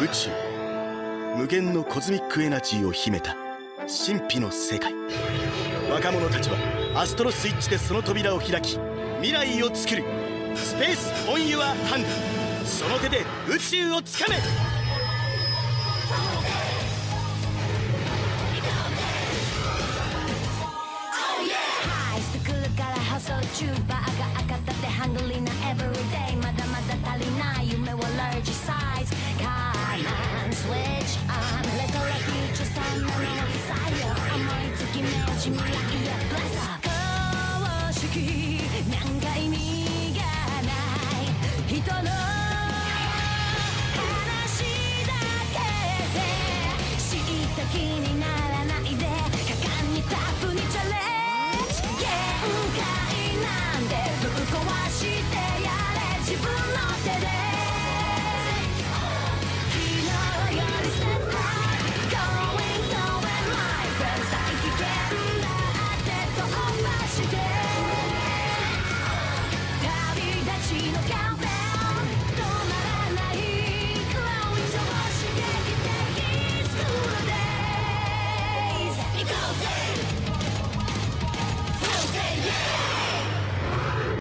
宇宙。無限のコズミックエナジーを秘めた。神秘の世界。若者たちはアストロスイッチでその扉を開き未来を作る。スペース・オン・ユア・ハンド。その手で宇宙をつかめ。ハイスクールから発想中バーが赤ったってハンドリーな everyday まつき目落ち未来へブラザー公式なんか意味がない人の話だけで知った気になる。it goes.